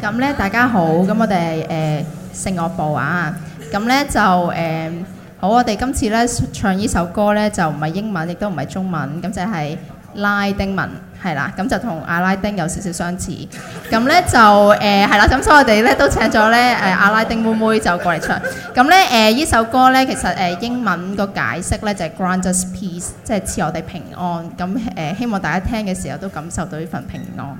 咁咧，大家好，咁我哋誒聖樂部啊，咁咧就誒，好，我哋今次咧唱呢首歌咧就唔係英文，亦都唔係中文，咁就係拉丁文，係啦，咁就同阿拉丁有少少相似。咁咧就誒係啦，咁所以我哋咧都請咗咧誒阿拉丁妹妹就過嚟唱。咁咧誒依首歌咧其實誒英文個解釋咧就係 g r a n d u s peace”，即係賜我哋平安。咁誒希望大家聽嘅時候都感受到呢份平安。